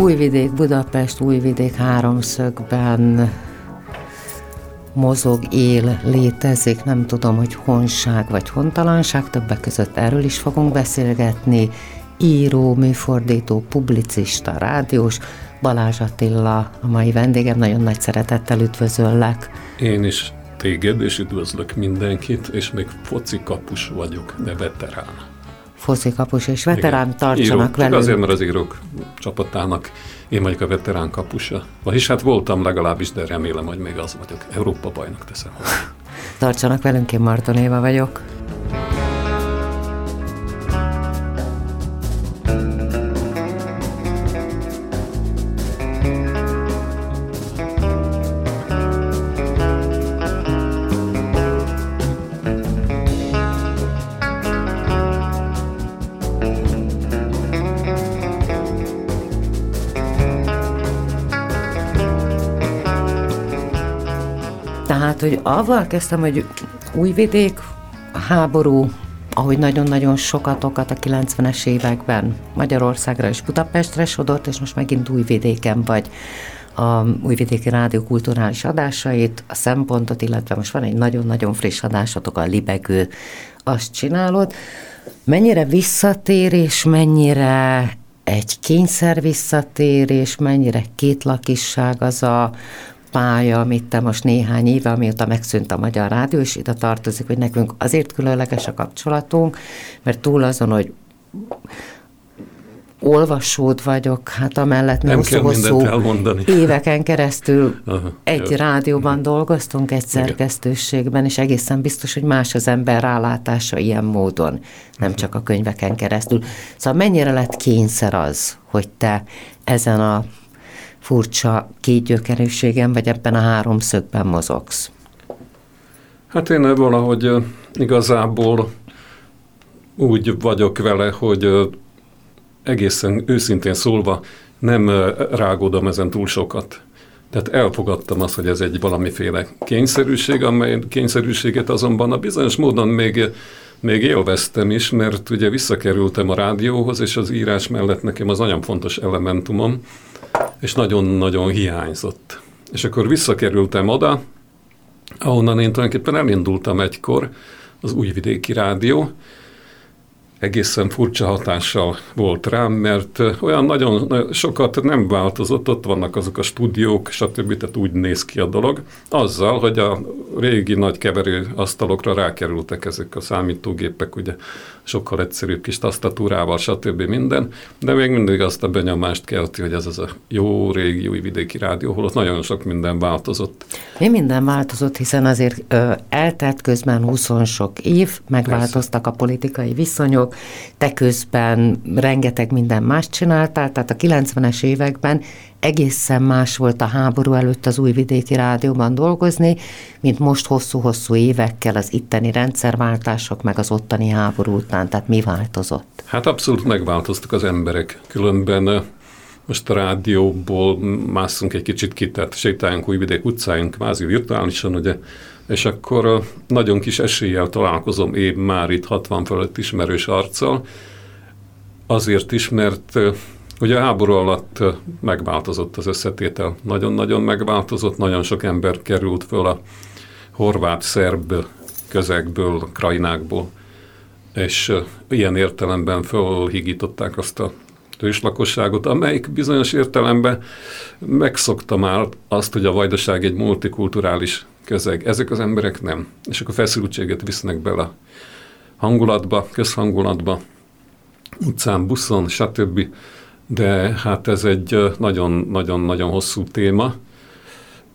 Újvidék, Budapest, Újvidék háromszögben mozog, él, létezik, nem tudom, hogy honság vagy hontalanság, többek között erről is fogunk beszélgetni. Író, műfordító, publicista, rádiós, Balázs Attila, a mai vendégem, nagyon nagy szeretettel üdvözöllek. Én is téged, és üdvözlök mindenkit, és még foci kapus vagyok, de veterán kapus és veterán tartsanak Író, velünk. Azért, mert az írók csapatának én vagyok a veterán kapusa. Vagyis hát voltam legalábbis, de remélem, hogy még az vagyok. Európa bajnak teszem. Tartsanak velünk, én Marton Éva vagyok. Tehát, hogy avval kezdtem, hogy újvidék, a háború, ahogy nagyon-nagyon sokatokat a 90-es években Magyarországra és Budapestre sodort, és most megint újvidéken vagy a Újvidéki Rádió kulturális adásait, a szempontot, illetve most van egy nagyon-nagyon friss adásatok, a libegő, azt csinálod. Mennyire visszatérés, mennyire egy kényszer visszatérés, mennyire kétlakisság az a pálya, amit te most néhány éve, amióta megszűnt a Magyar Rádió, és ide tartozik, hogy nekünk azért különleges a kapcsolatunk, mert túl azon, hogy olvasód vagyok, hát amellett nem hosszú, hosszú elmondani. éveken keresztül Aha, egy jó. rádióban dolgoztunk, egy szerkesztőségben, és egészen biztos, hogy más az ember rálátása ilyen módon, nem csak a könyveken keresztül. Szóval mennyire lett kényszer az, hogy te ezen a furcsa kétgyökerűségen, vagy ebben a háromszögben mozogsz? Hát én valahogy igazából úgy vagyok vele, hogy egészen őszintén szólva nem rágódom ezen túl sokat. Tehát elfogadtam azt, hogy ez egy valamiféle kényszerűség, amely kényszerűséget azonban a bizonyos módon még, még élveztem is, mert ugye visszakerültem a rádióhoz, és az írás mellett nekem az nagyon fontos elementumom, és nagyon-nagyon hiányzott. És akkor visszakerültem oda, ahonnan én tulajdonképpen elindultam egykor, az Újvidéki Rádió, egészen furcsa hatással volt rám, mert olyan nagyon sokat nem változott, ott vannak azok a stúdiók, stb. Tehát úgy néz ki a dolog. Azzal, hogy a régi nagy keverő asztalokra rákerültek ezek a számítógépek, ugye sokkal egyszerűbb kis tasztatúrával, stb. minden, de még mindig azt a benyomást kelti, hogy ez az a jó régi új vidéki rádió, holott nagyon sok minden változott. Mi minden változott, hiszen azért ö, eltelt közben 20 sok év, megváltoztak Persze. a politikai viszonyok, te közben rengeteg minden más csináltál, tehát a 90-es években egészen más volt a háború előtt az újvidéki rádióban dolgozni, mint most hosszú-hosszú évekkel az itteni rendszerváltások, meg az ottani háború után. Tehát mi változott? Hát abszolút megváltoztak az emberek. Különben most a rádióból mászunk egy kicsit ki, tehát sétáljunk Újvidék utcáink, kvázi virtuálisan, ugye és akkor nagyon kis eséllyel találkozom én már itt 60 fölött ismerős arccal, azért is, mert ugye a háború alatt megváltozott az összetétel, nagyon-nagyon megváltozott, nagyon sok ember került föl a horvát-szerb közegből, krajnákból, és ilyen értelemben fölhigították azt a őslakosságot, amelyik bizonyos értelemben megszokta már azt, hogy a vajdaság egy multikulturális közeg. Ezek az emberek nem. És akkor feszültséget visznek bele hangulatba, közhangulatba, utcán, buszon, stb. De hát ez egy nagyon-nagyon-nagyon hosszú téma,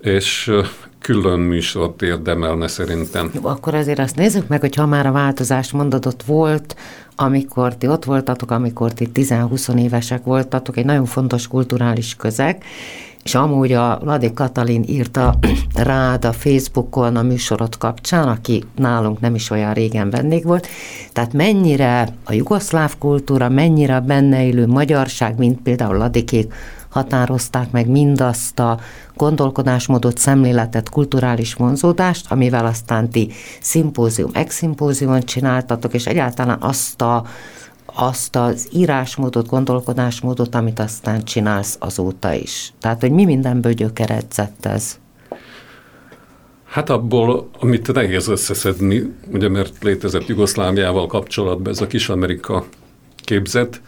és külön műsort érdemelne szerintem. Jó, akkor azért azt nézzük meg, hogy ha már a változás mondod, volt, amikor ti ott voltatok, amikor ti 10-20 évesek voltatok, egy nagyon fontos kulturális közeg, és amúgy a Ladi Katalin írta rád a Facebookon a műsorot kapcsán, aki nálunk nem is olyan régen vendég volt, tehát mennyire a jugoszláv kultúra, mennyire a benne élő magyarság, mint például Ladikék határozták meg mindazt a gondolkodásmódot, szemléletet, kulturális vonzódást, amivel aztán ti szimpózium, ex-szimpóziumon csináltatok, és egyáltalán azt a azt az írásmódot, gondolkodásmódot, amit aztán csinálsz azóta is. Tehát, hogy mi mindenből gyökeredzett ez? Hát abból, amit nehéz összeszedni, ugye mert létezett Jugoszláviával kapcsolatban ez a kis Amerika képzet,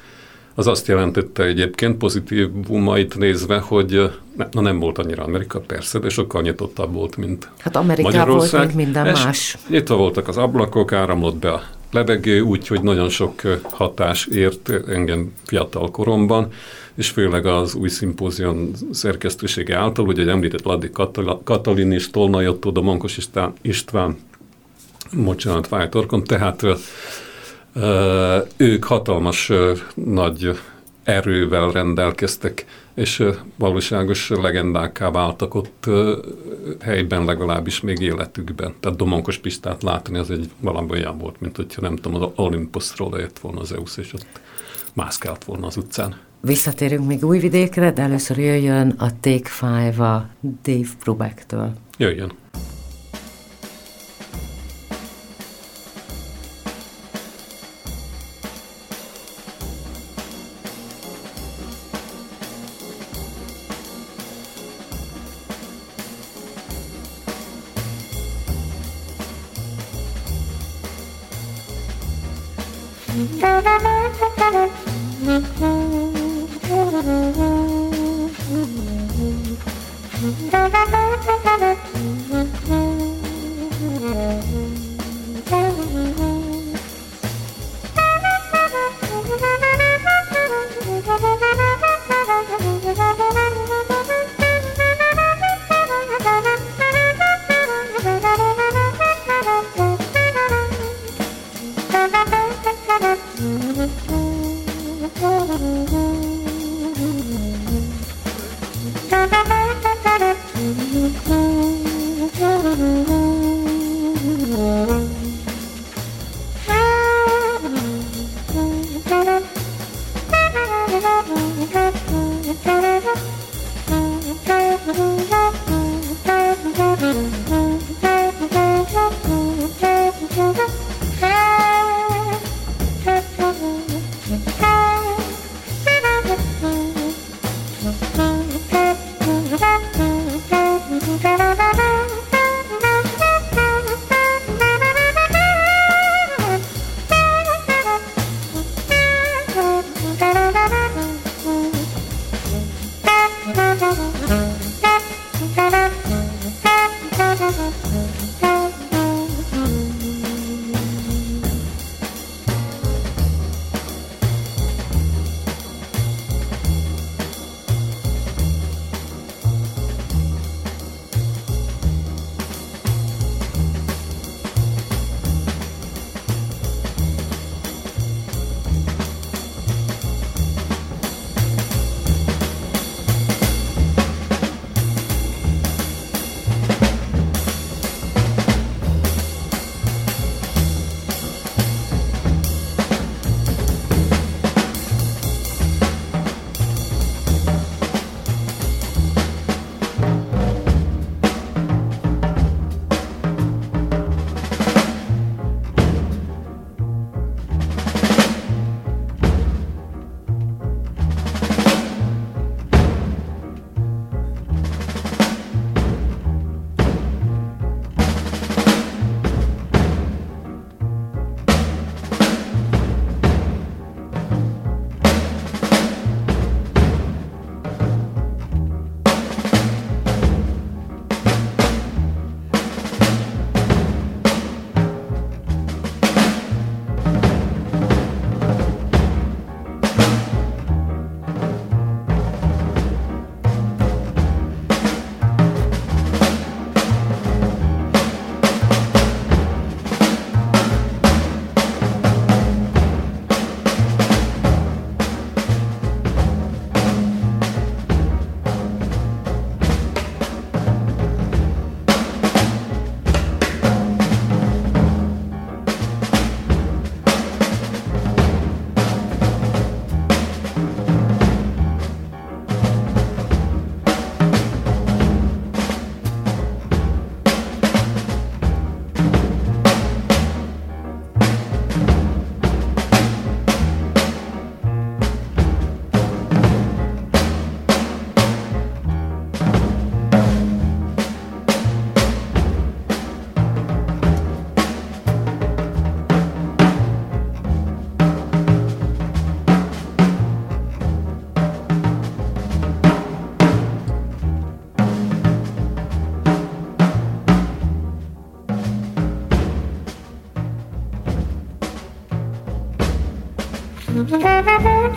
az azt jelentette egyébként pozitívumait nézve, hogy na nem volt annyira Amerika, persze, de sokkal nyitottabb volt, mint Hát Amerika Magyarország. volt, mint minden más. Nyitva voltak az ablakok, áramlott be a levegő, úgyhogy nagyon sok hatás ért engem fiatal koromban, és főleg az új szimpózion szerkesztősége által, ugye említett Ladi Katalin és Tolna Jotto, Domonkos István, István bocsánat, Fájtorkon, tehát ők hatalmas nagy erővel rendelkeztek, és valóságos legendákká váltak ott helyben legalábbis még életükben. Tehát Domonkos Pistát látni az egy valami olyan volt, mint hogyha nem tudom, az Olympusról lejött volna az EUSZ, és ott mászkált volna az utcán. Visszatérünk még Újvidékre, de először jöjjön a Take Five a Dave Brubeck-től. Jöjjön.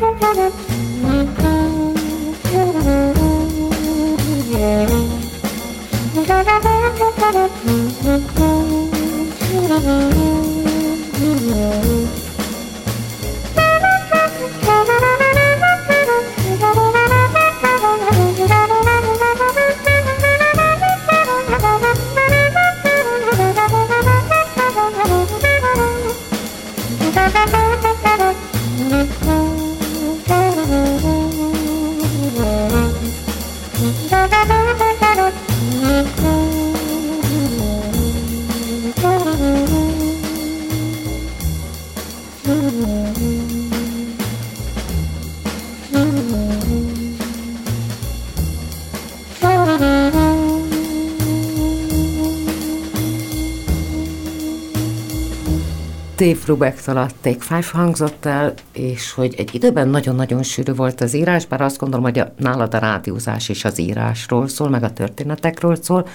Thank you. Dave Brubeck-től a Take Five hangzott el, és hogy egy időben nagyon-nagyon sűrű volt az írás, bár azt gondolom, hogy a, nálad a rádiózás is az írásról szól, meg a történetekről szól.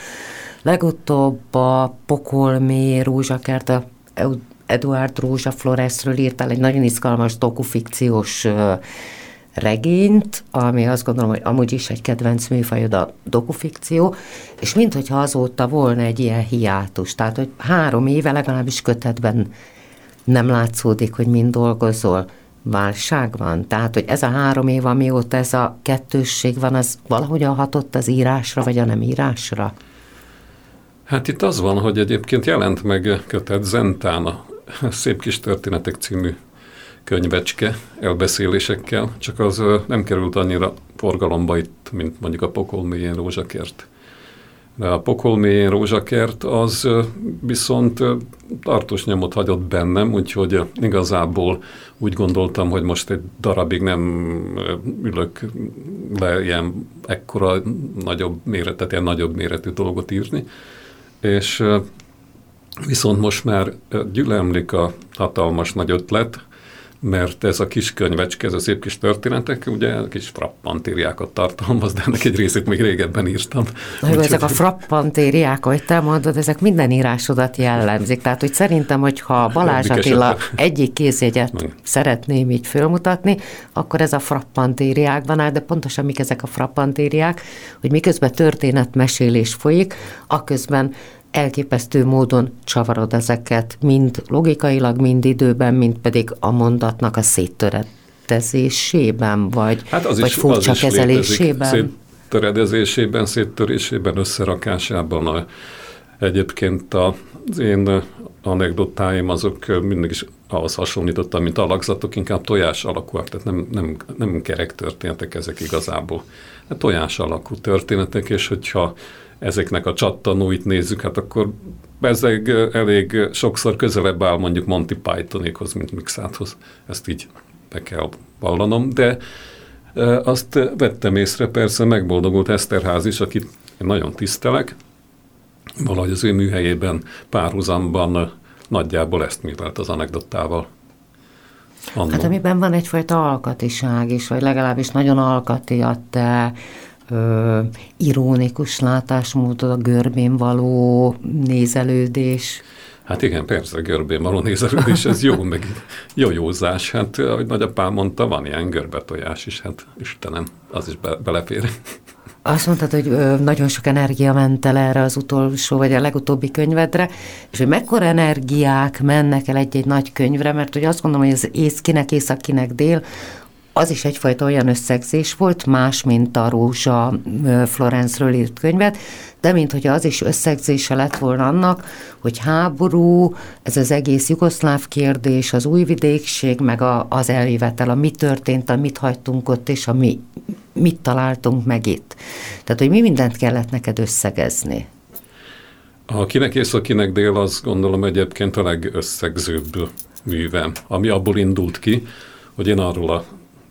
Legutóbb a Pokolmé Rózsakert, a Eduard Rózsa Floresről írtál egy nagyon izgalmas dokufikciós regényt, ami azt gondolom, hogy amúgy is egy kedvenc műfajod a dokufikció, és minthogyha azóta volna egy ilyen hiátus, tehát hogy három éve legalábbis kötetben nem látszódik, hogy mind dolgozol, válság van? Tehát, hogy ez a három év, amióta ez a kettősség van, az valahogyan hatott az írásra, vagy a nem írásra? Hát itt az van, hogy egyébként jelent meg kötet Zentán Szép kis történetek című könyvecske elbeszélésekkel, csak az nem került annyira forgalomba itt, mint mondjuk a Pokol mélyén rózsakert. De a pokol mélyén rózsakert az viszont tartós nyomot hagyott bennem, úgyhogy igazából úgy gondoltam, hogy most egy darabig nem ülök le ilyen ekkora nagyobb méretet, ilyen nagyobb méretű dolgot írni. És viszont most már gyülemlik a hatalmas nagy ötlet, mert ez a kis könyvecske, ez a szép kis történetek, ugye kis frappantériákat tartalmaz, de ennek egy részét még régebben írtam. Na jó, ezek a frappantériák, ahogy te mondod, ezek minden írásodat jellemzik. Tehát, hogy szerintem, hogyha Balázs Attila egyik kézjegyet Meg. szeretném így fölmutatni, akkor ez a frappantériákban áll, de pontosan mik ezek a frappantériák, hogy miközben történetmesélés folyik, aközben elképesztő módon csavarod ezeket, mind logikailag, mind időben, mind pedig a mondatnak a széttöretezésében, vagy, hát az vagy is, furcsa az kezelésében. Széttöredezésében, széttörésében, összerakásában. A, egyébként az én anekdotáim azok mindig is ahhoz hasonlítottam, mint alakzatok, inkább tojás alakúak, tehát nem, nem, nem kerek történetek ezek igazából. Hát tojás alakú történetek, és hogyha ezeknek a csattanóit nézzük, hát akkor ezek elég sokszor közelebb áll mondjuk Monty Pythonékhoz, mint Mixáthoz. Ezt így be kell vallanom, de azt vettem észre, persze megboldogult Eszterház is, akit én nagyon tisztelek, valahogy az ő műhelyében párhuzamban nagyjából ezt művelt az anekdotával. Annó. Hát amiben van egyfajta alkatiság is, vagy legalábbis nagyon alkati a te ö, ironikus látásmódod, a görbén való nézelődés. Hát igen, persze, a görbén való nézelődés, ez jó, meg jó józás. Hát, ahogy nagyapám mondta, van ilyen görbetojás is, hát Istenem, az is be, belefér. Azt mondtad, hogy nagyon sok energia ment el erre az utolsó, vagy a legutóbbi könyvedre, és hogy mekkora energiák mennek el egy-egy nagy könyvre, mert hogy azt gondolom, hogy az ész kinek észak, kinek dél, az is egyfajta olyan összegzés volt, más, mint a Rózsa Florence-ről írt könyvet, de mint hogy az is összegzése lett volna annak, hogy háború, ez az egész jugoszláv kérdés, az újvidékség, meg a, az eljövetel, a mi történt, a mit hagytunk ott, és a mi, mit találtunk meg itt. Tehát, hogy mi mindent kellett neked összegezni. A kinek észak, kinek dél, az gondolom egyébként a legösszegzőbb műve, ami abból indult ki, hogy én arról a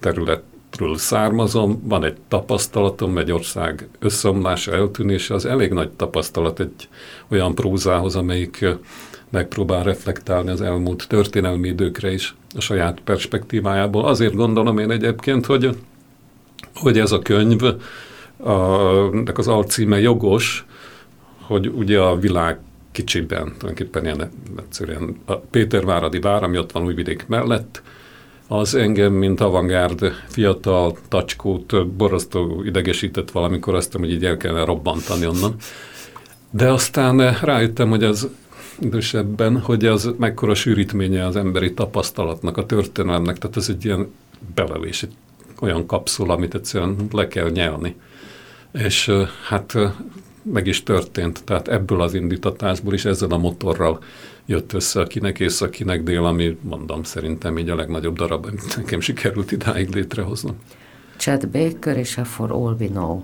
területről származom, van egy tapasztalatom, egy ország összeomlása, eltűnése, az elég nagy tapasztalat egy olyan prózához, amelyik megpróbál reflektálni az elmúlt történelmi időkre is a saját perspektívájából. Azért gondolom én egyébként, hogy, hogy ez a könyv, a, az alcíme jogos, hogy ugye a világ kicsiben, tulajdonképpen ilyen egyszerűen a Péterváradi vár, ami ott van Újvidék mellett, az engem, mint avantgárd fiatal tacskót boroztó idegesített valamikor, azt hogy így el kellene robbantani onnan. De aztán rájöttem, hogy az idősebben, hogy az mekkora sűrítménye az emberi tapasztalatnak, a történelemnek, tehát ez egy ilyen belevés, egy olyan kapszula, amit egyszerűen le kell nyelni. És hát meg is történt, tehát ebből az indítatásból is ezzel a motorral jött össze, akinek ész, akinek dél, ami mondom, szerintem így a legnagyobb darab, amit nekem sikerült idáig létrehoznom. Chad Baker és a For All We Know.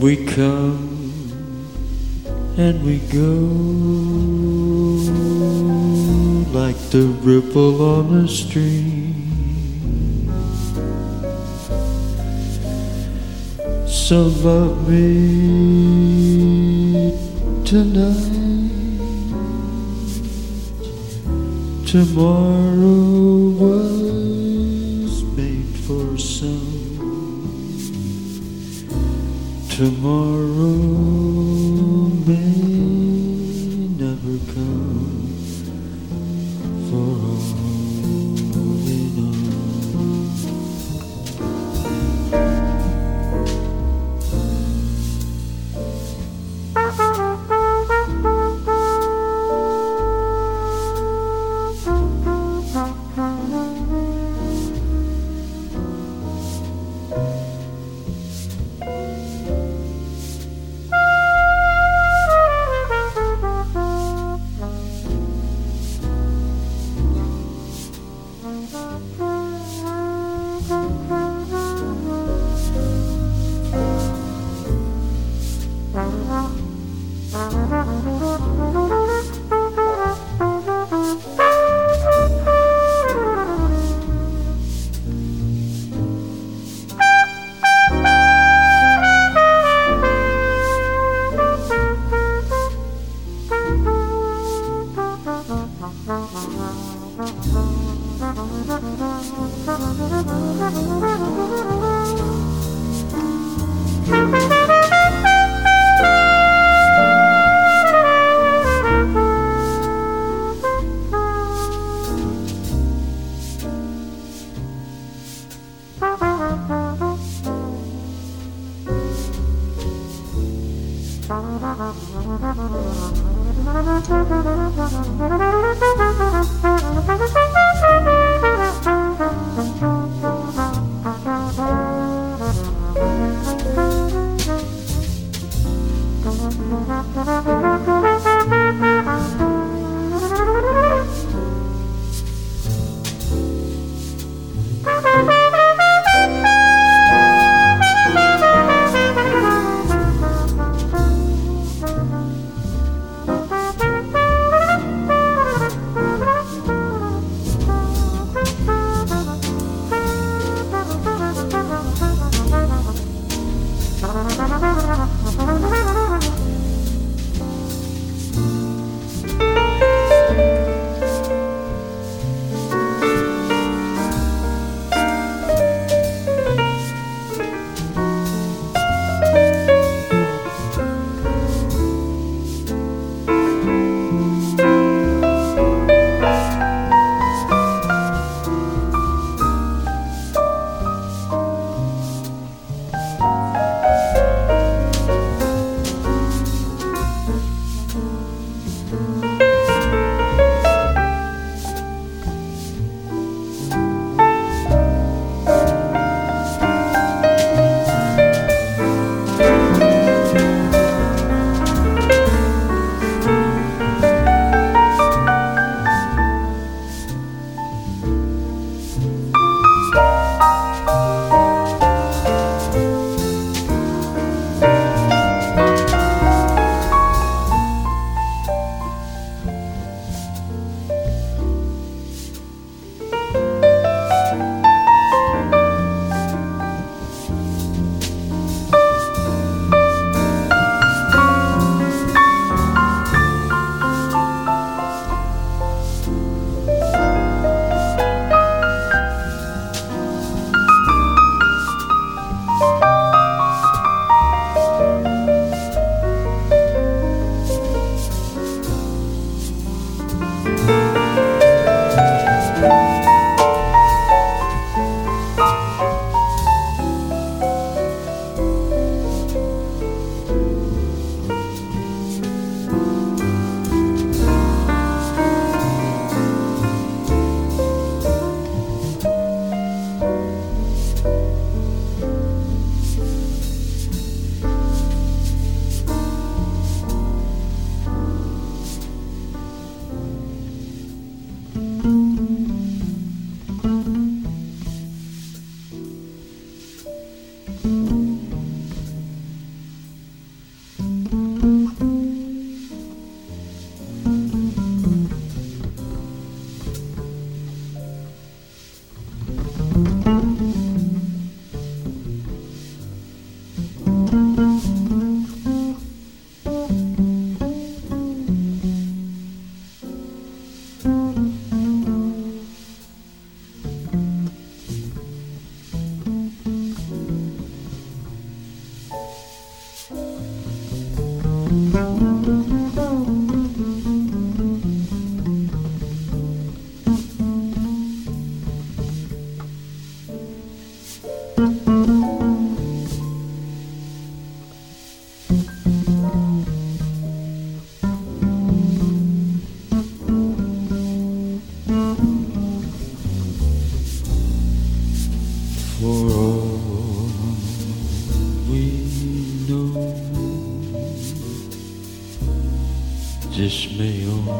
We come and we go like the ripple on a stream. So love me tonight. Tomorrow was tomorrow Thank you.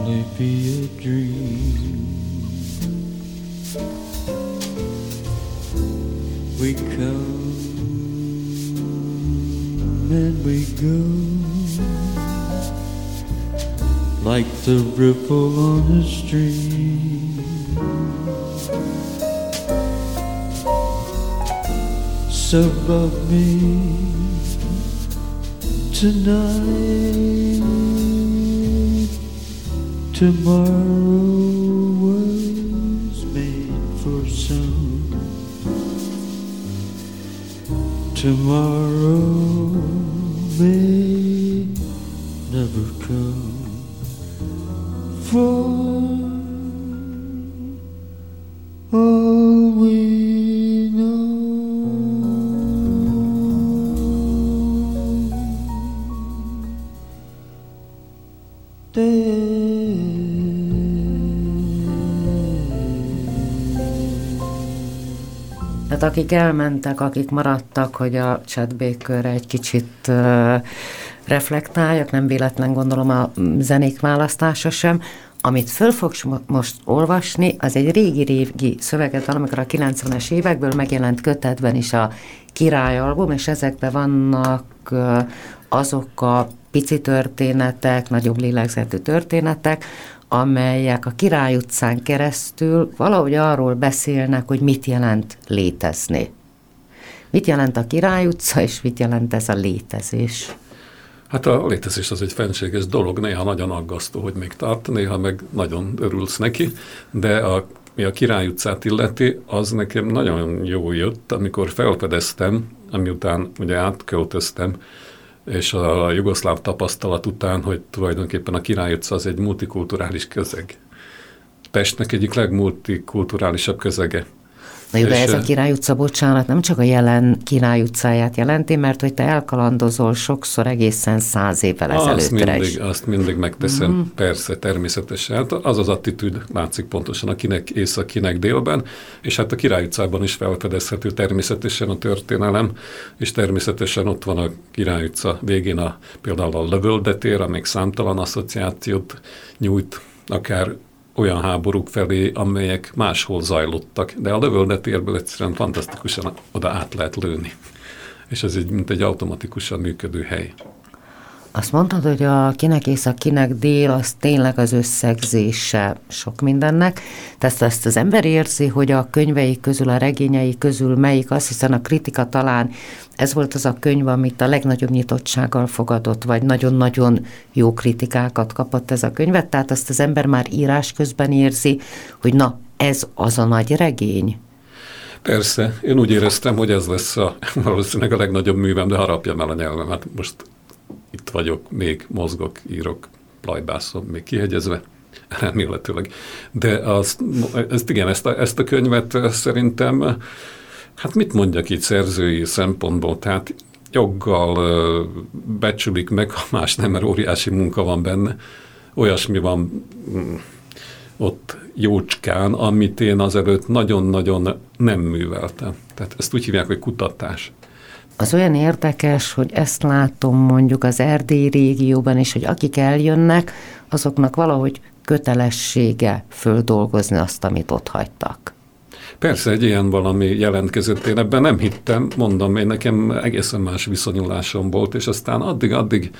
Only be a dream. We come and we go like the ripple on a stream. So above me tonight, tomorrow was made for some. Tomorrow may akik elmentek, akik maradtak, hogy a Bakerre egy kicsit reflektáljak, nem véletlen gondolom a zenék választása sem, amit föl fogsz mo- most olvasni, az egy régi-régi szöveget, amikor a 90-es évekből megjelent kötetben is a királyalbum, és ezekben vannak azok a pici történetek, nagyobb lélegzetű történetek, amelyek a Király utcán keresztül valahogy arról beszélnek, hogy mit jelent létezni. Mit jelent a Király utca, és mit jelent ez a létezés? Hát a létezés az egy fenséges dolog, néha nagyon aggasztó, hogy még tart, néha meg nagyon örülsz neki, de a, mi a Király utcát illeti, az nekem nagyon jó jött, amikor felfedeztem, amiután ugye átköltöztem, és a jugoszláv tapasztalat után, hogy tulajdonképpen a Király utca az egy multikulturális közeg. Pestnek egyik legmultikulturálisabb közege. Na jó, de ez a Király utca, bocsánat, nem csak a jelen Király utcáját jelenti, mert hogy te elkalandozol sokszor egészen száz évvel Azt ezelőttre is. mindig, azt mindig megteszem, mm. persze, természetesen. Hát az az attitűd látszik pontosan, akinek észak, kinek délben, és hát a Király utcában is felfedezhető természetesen a történelem, és természetesen ott van a Király utca végén a, például a lövöldetér, amelyik számtalan asszociációt nyújt, akár olyan háborúk felé, amelyek máshol zajlottak, de a lövöldetérből egyszerűen fantasztikusan oda át lehet lőni. És ez egy, mint egy automatikusan működő hely. Azt mondtad, hogy a kinek észak, kinek dél, az tényleg az összegzése sok mindennek. Tehát ezt az ember érzi, hogy a könyvei közül, a regényei közül melyik az, hiszen a kritika talán ez volt az a könyv, amit a legnagyobb nyitottsággal fogadott, vagy nagyon-nagyon jó kritikákat kapott ez a könyvet, tehát azt az ember már írás közben érzi, hogy na, ez az a nagy regény. Persze, én úgy éreztem, hogy ez lesz a, valószínűleg a legnagyobb művem, de harapjam el a nyelvem. Hát most itt vagyok, még mozgok, írok, plajbászom, még kihegyezve, remélhetőleg. De azt, ezt igen, ezt a, ezt a könyvet szerintem, hát mit mondjak itt szerzői szempontból, tehát joggal becsülik meg, ha más nem, mert óriási munka van benne. Olyasmi van mm, ott jócskán, amit én azelőtt nagyon-nagyon nem műveltem. Tehát ezt úgy hívják, hogy kutatás. Az olyan érdekes, hogy ezt látom mondjuk az erdélyi régióban is, hogy akik eljönnek, azoknak valahogy kötelessége földolgozni azt, amit ott hagytak. Persze, egy ilyen valami jelentkezett, én ebben nem hittem, mondom, én nekem egészen más viszonyulásom volt, és aztán addig-addig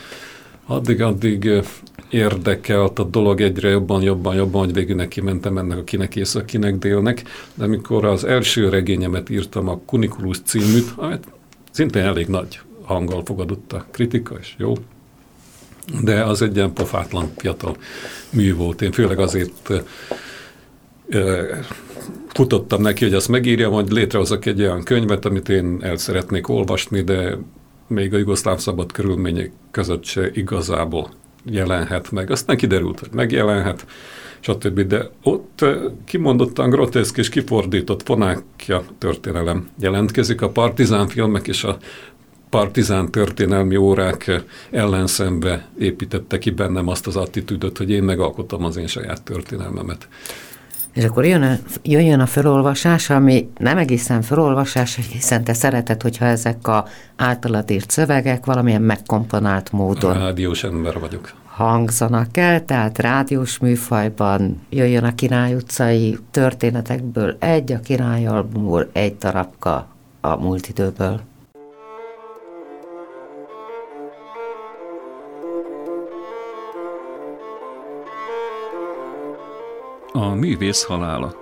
addig-addig érdekelt a dolog egyre jobban, jobban, jobban, hogy végül neki mentem ennek, akinek észak, kinek délnek, de amikor az első regényemet írtam, a Kunikulus címűt, amit szintén elég nagy hanggal fogadott a kritika, és jó, de az egy ilyen pofátlan fiatal mű volt. Én főleg azért futottam neki, hogy azt megírjam, hogy létrehozok egy olyan könyvet, amit én el szeretnék olvasni, de még a jugoszláv szabad körülmények között se igazából jelenhet meg. Aztán kiderült, hogy megjelenhet, stb. De ott kimondottan groteszk és kifordított fonákja történelem jelentkezik. A partizán filmek és a partizán történelmi órák ellenszembe építette ki bennem azt az attitűdöt, hogy én megalkottam az én saját történelmemet. És akkor jön a, jöjjön a felolvasás, ami nem egészen felolvasás, hiszen te szereted, hogyha ezek a általad írt szövegek valamilyen megkomponált módon Rádiós ember vagyok. Hangzanak el, tehát rádiós műfajban jöjjön a Király utcai történetekből egy, a Király albumból egy darabka a múlt időből. A művész halála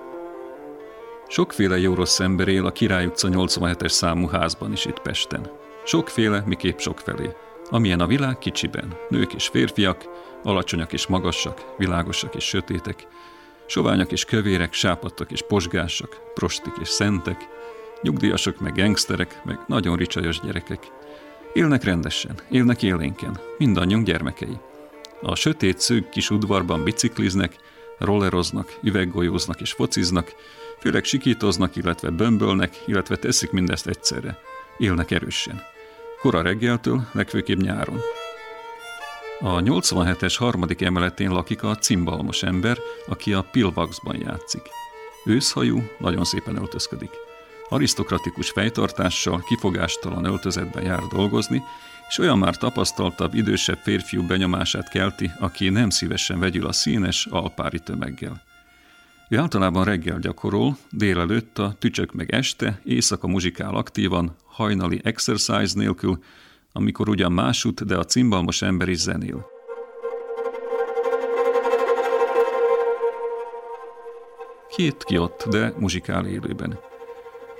Sokféle jó rossz ember él a Király utca 87-es számú házban is itt Pesten. Sokféle, miképp sokfelé. Amilyen a világ kicsiben. Nők és férfiak, alacsonyak és magasak, világosak és sötétek, soványak és kövérek, sápadtak és posgásak, prostik és szentek, nyugdíjasok meg gengszterek, meg nagyon ricsajos gyerekek. Élnek rendesen, élnek élénken, mindannyiunk gyermekei. A sötét szűk kis udvarban bicikliznek, rolleroznak, üveggolyóznak és fociznak, főleg sikítoznak, illetve bömbölnek, illetve teszik mindezt egyszerre. Élnek erősen. Kora reggeltől, legfőképp nyáron. A 87-es harmadik emeletén lakik a cimbalmos ember, aki a Pilvaxban játszik. Őszhajú, nagyon szépen öltözködik. Arisztokratikus fejtartással, kifogástalan öltözetben jár dolgozni, és olyan már tapasztaltabb, idősebb férfiú benyomását kelti, aki nem szívesen vegyül a színes, alpári tömeggel. Ő általában reggel gyakorol, délelőtt a tücsök meg este, éjszaka muzsikál aktívan, hajnali exercise nélkül, amikor ugyan másút, de a cimbalmos ember is zenél. Két ki ott, de muzsikál élőben.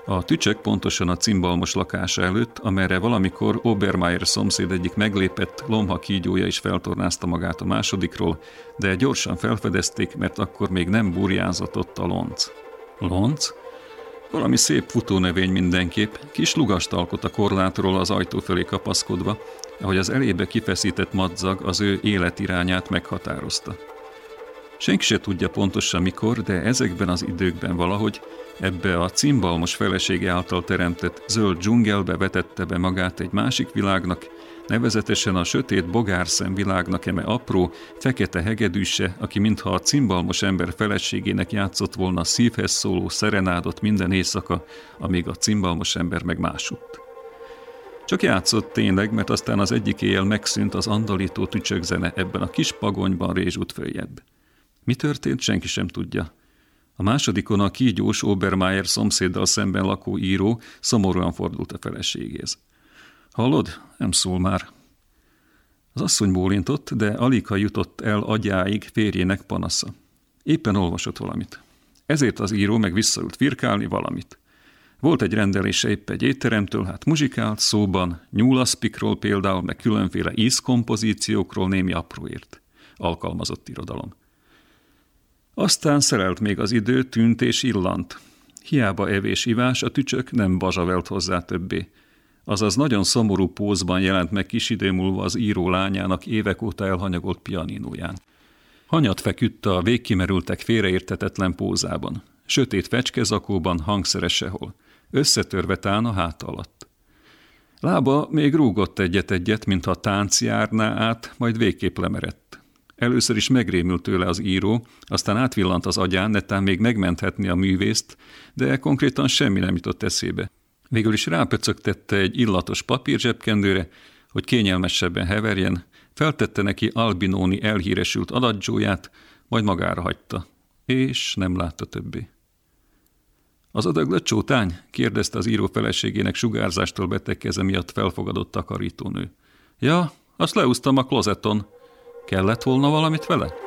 A tücsök pontosan a cimbalmos lakása előtt, amerre valamikor Obermeier szomszéd egyik meglépett lomha kígyója is feltornázta magát a másodikról, de gyorsan felfedezték, mert akkor még nem burjánzatott a lonc. Lonc? Valami szép futónövény mindenképp, kis lugast alkot a korlátról az ajtó felé kapaszkodva, ahogy az elébe kifeszített madzag az ő életirányát meghatározta. Senki se tudja pontosan mikor, de ezekben az időkben valahogy ebbe a cimbalmos felesége által teremtett zöld dzsungelbe vetette be magát egy másik világnak, nevezetesen a sötét bogárszem világnak eme apró, fekete hegedűse, aki mintha a cimbalmos ember feleségének játszott volna szívhez szóló szerenádot minden éjszaka, amíg a cimbalmos ember meg másutt. Csak játszott tényleg, mert aztán az egyik éjjel megszűnt az andalító tücsökzene ebben a kis pagonyban rézsút följebb. Mi történt, senki sem tudja. A másodikon a kígyós Obermeier szomszéddal szemben lakó író szomorúan fordult a feleségéhez. Hallod? Nem szól már. Az asszony bólintott, de alig ha jutott el agyáig férjének panasza. Éppen olvasott valamit. Ezért az író meg visszaült firkálni valamit. Volt egy rendelése épp egy étteremtől, hát muzsikált szóban, nyúlaszpikról például, meg különféle ízkompozíciókról némi apróért. Alkalmazott irodalom. Aztán szerelt még az idő, tűnt és illant. Hiába evés-ivás, a tücsök nem bazsavelt hozzá többé. Azaz nagyon szomorú pózban jelent meg kis idő múlva az író lányának évek óta elhanyagolt pianinóján. Hanyat feküdt a végkimerültek félreértetetlen pózában. Sötét fecskezakóban, hangszeres sehol. Összetörve tán a hát alatt. Lába még rúgott egyet-egyet, mintha tánc járná át, majd végképp lemerett. Először is megrémült tőle az író, aztán átvillant az agyán, netán még megmenthetni a művészt, de konkrétan semmi nem jutott eszébe. Végül is rápöcögtette egy illatos papír zsebkendőre, hogy kényelmesebben heverjen, feltette neki Albinóni elhíresült adadzsóját, majd magára hagyta, és nem látta többé. Az adag lecsótány? kérdezte az író feleségének sugárzástól beteg keze miatt felfogadott takarítónő. Ja, azt leúztam a klozeton, Kellett volna valamit vele?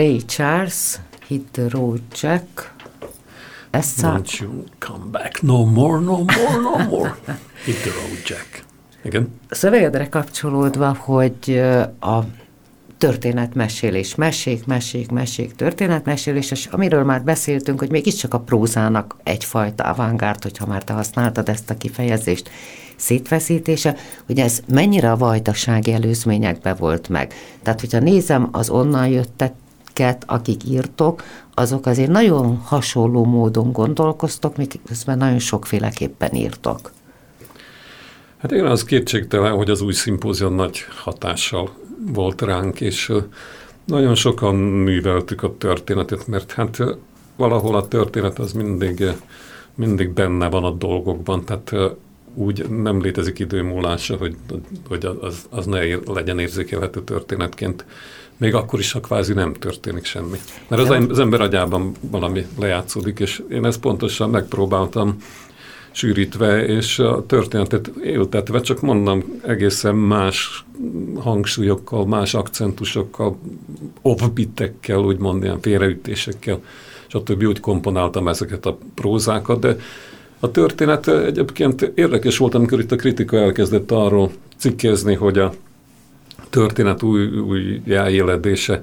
Ray Charles, Hit the Road Jack. Ezt szá... Don't you come back no more, no more, no more. Hit the road, Jack. Igen? szövegedre kapcsolódva, hogy a történetmesélés, mesék, mesék, mesék, történetmesélés, és amiről már beszéltünk, hogy mégiscsak a prózának egyfajta avantgárd, hogyha már te használtad ezt a kifejezést, szétveszítése, hogy ez mennyire a vajdasági előzményekbe volt meg. Tehát, hogyha nézem az onnan jötteket, akik írtok, azok azért nagyon hasonló módon gondolkoztok, miközben nagyon sokféleképpen írtok. Hát igen, az kétségtelen, hogy az új szimpózion nagy hatással volt ránk, és nagyon sokan műveltük a történetet, mert hát valahol a történet az mindig, mindig benne van a dolgokban, tehát úgy nem létezik időmúlása, hogy, hogy az, az ne ér, legyen érzékelhető történetként. Még akkor is, ha kvázi nem történik semmi. Mert az, az ember agyában valami lejátszódik, és én ezt pontosan megpróbáltam sűrítve, és a történetet éltetve, csak mondom, egészen más hangsúlyokkal, más akcentusokkal, off-bitekkel, úgymond ilyen félreütésekkel, stb. úgy komponáltam ezeket a prózákat, de a történet egyébként érdekes volt, amikor itt a kritika elkezdett arról cikkezni, hogy a történet új, új jáéledése.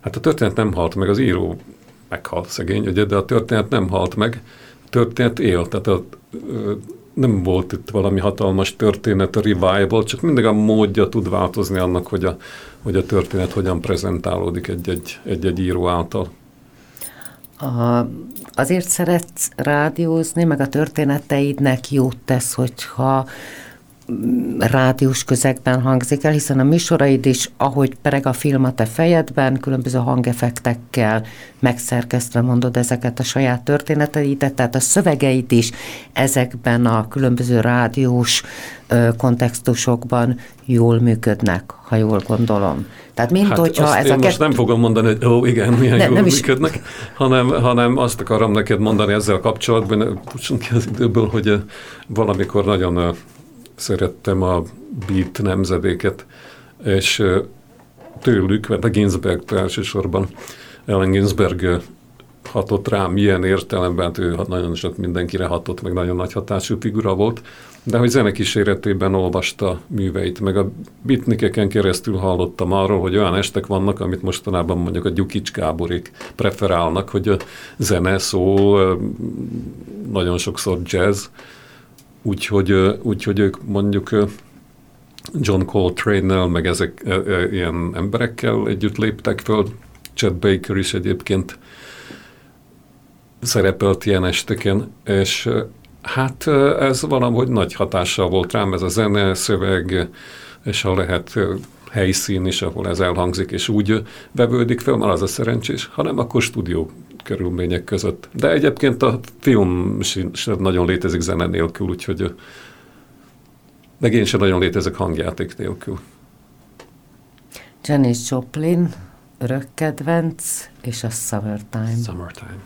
Hát a történet nem halt meg, az író meghalt szegény, ugye, de a történet nem halt meg, a történet él, tehát a, nem volt itt valami hatalmas történet, a revival, csak mindig a módja tud változni annak, hogy a, hogy a történet hogyan prezentálódik egy-egy, író által. A, azért szeretsz rádiózni, meg a történeteidnek jót tesz, hogyha rádiós közegben hangzik el, hiszen a műsoraid is, ahogy pereg a film a te fejedben, különböző hangefektekkel megszerkesztve mondod ezeket a saját történeteidet, tehát a szövegeid is ezekben a különböző rádiós ö, kontextusokban jól működnek, ha jól gondolom. Tehát mint Hát hogyha ez én a most kettő... nem fogom mondani, hogy ó, igen, milyen Ne- jól nem is- működnek, hanem, hanem azt akarom neked mondani ezzel kapcsolatban, ne fussunk ki az időből, hogy valamikor nagyon szerettem a beat nemzedéket, és tőlük, mert a Ginsberg elsősorban, Ellen Ginsberg hatott rám ilyen értelemben, ő nagyon sok mindenkire hatott, meg nagyon nagy hatású figura volt, de hogy zenekíséretében olvasta műveit, meg a bitnikeken keresztül hallottam arról, hogy olyan estek vannak, amit mostanában mondjuk a Gyukics Gáborék preferálnak, hogy a zene, szó, nagyon sokszor jazz, úgyhogy, úgyhogy ők mondjuk John Coltrane-nel, meg ezek ö, ö, ilyen emberekkel együtt léptek föl, Chet Baker is egyébként szerepelt ilyen esteken, és hát ez valahogy nagy hatással volt rám, ez a zene, szöveg, és ha lehet helyszín is, ahol ez elhangzik, és úgy vevődik fel, már az a szerencsés, hanem akkor stúdió körülmények között. De egyébként a film sem nagyon létezik zene nélkül, úgyhogy meg én sem nagyon létezek hangjáték nélkül. Janis Joplin, örök kedvenc, és a Summertime. Summertime.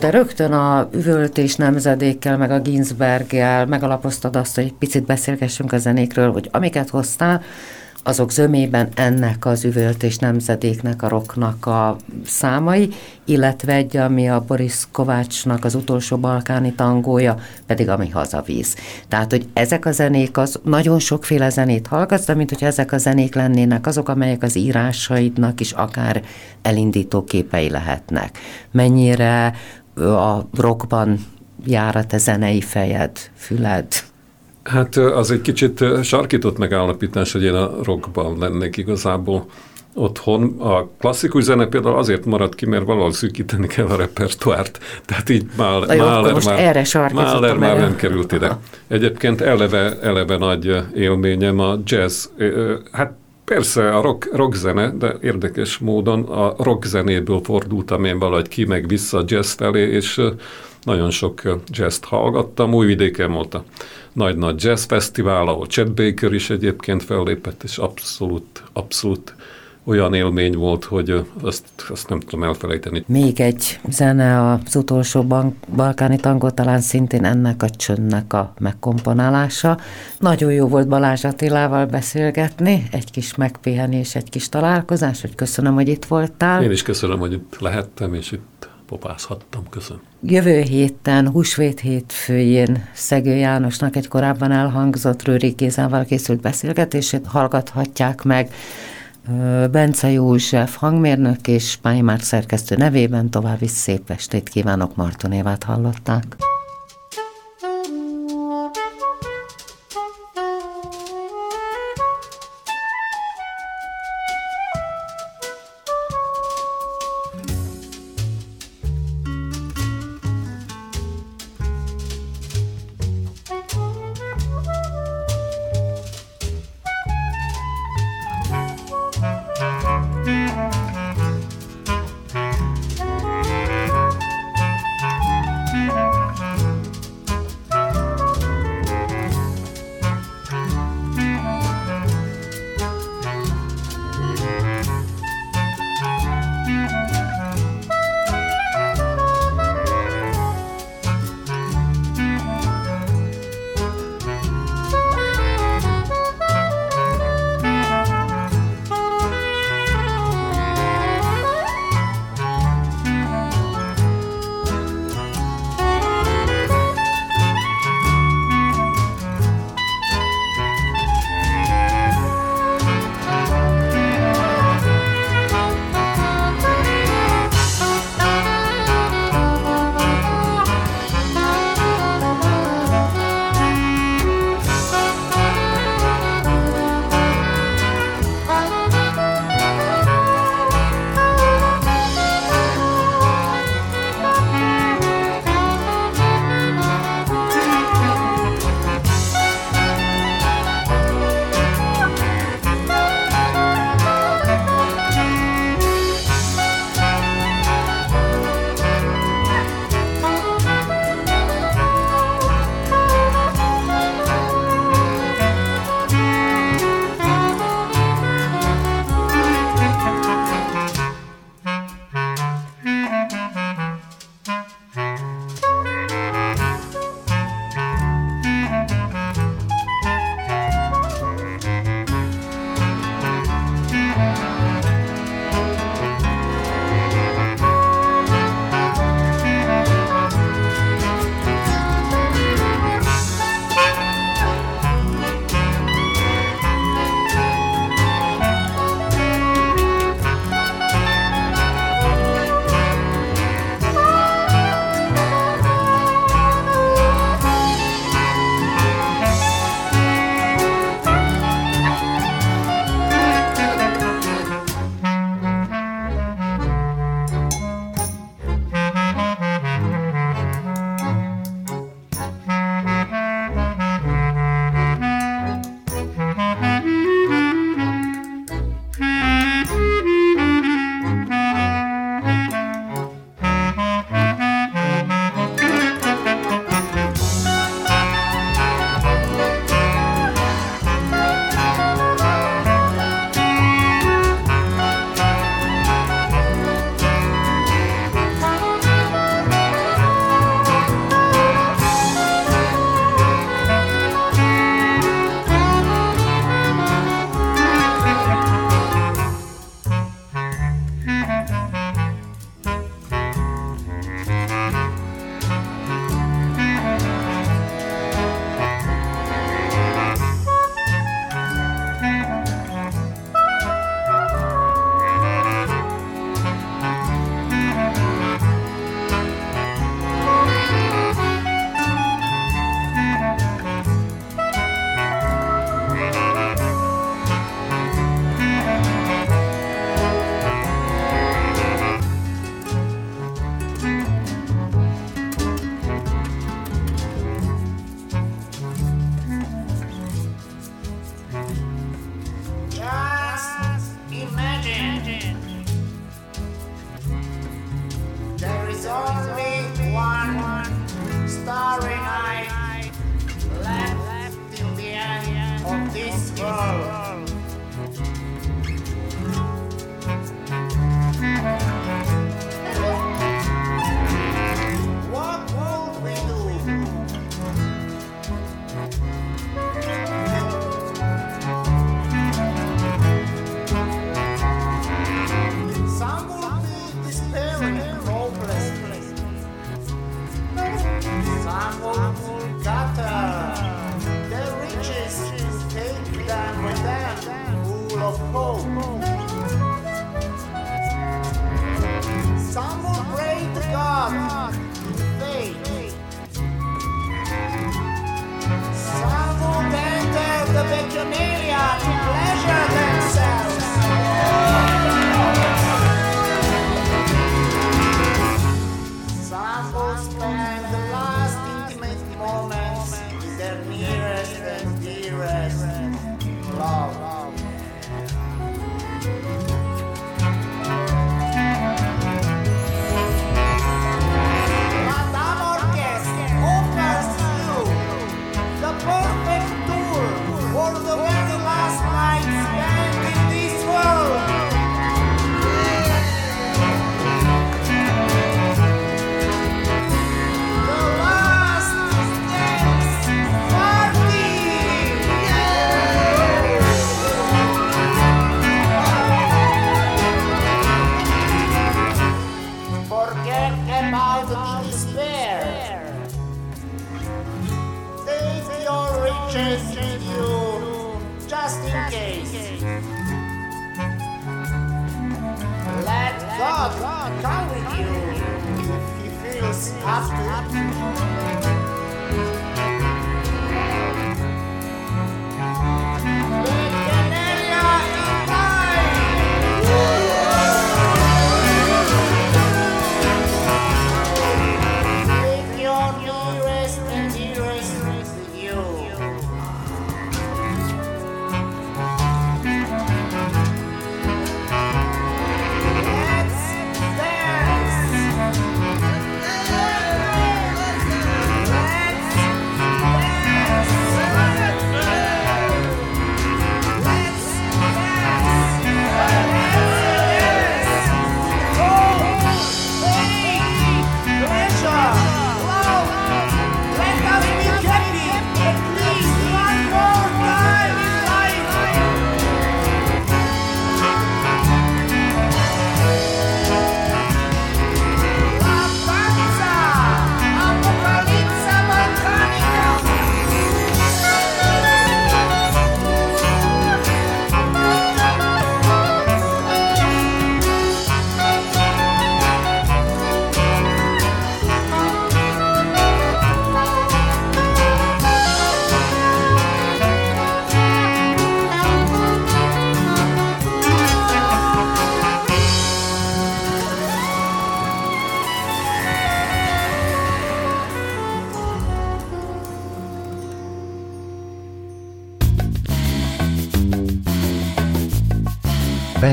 De rögtön a üvöltés nemzedékkel, meg a Ginsberggel megalapoztad azt, hogy egy picit beszélgessünk a zenékről, hogy amiket hoztál, azok zömében ennek az üvöltés nemzedéknek, a rocknak a számai, illetve egy, ami a Boris Kovácsnak az utolsó balkáni tangója, pedig ami hazavíz. Tehát, hogy ezek a zenék, az nagyon sokféle zenét hallgatsz, de mint hogy ezek a zenék lennének azok, amelyek az írásaidnak is akár elindító képei lehetnek. Mennyire a rockban jár a te zenei fejed, füled? Hát az egy kicsit sarkított megállapítás, hogy én a rockban lennék igazából otthon. A klasszikus zene például azért maradt ki, mert valahol szűkíteni kell a repertoárt. Tehát így Mahler, most már, erre Mahler már nem került ide. Egyébként eleve, eleve nagy élményem a jazz. Hát persze a rock, rock zene, de érdekes módon a rock zenéből fordultam én valahogy ki, meg vissza a jazz felé, és nagyon sok ö, jazzt hallgattam. Újvidéken volt a nagy-nagy jazz fesztivál, ahol Chet Baker is egyébként fellépett, és abszolút, abszolút olyan élmény volt, hogy azt, azt nem tudom elfelejteni. Még egy zene az utolsó ban- balkáni tangó, talán szintén ennek a csöndnek a megkomponálása. Nagyon jó volt Balázs Attilával beszélgetni, egy kis megpihenés, egy kis találkozás, hogy köszönöm, hogy itt voltál. Én is köszönöm, hogy itt lehettem, és itt popázhattam. Köszönöm. Jövő héten, húsvét hétfőjén Szegő Jánosnak egy korábban elhangzott Rőri Gézával készült beszélgetését hallgathatják meg Bence József hangmérnök és Pályamár szerkesztő nevében további szép estét kívánok, Marton Évát hallották.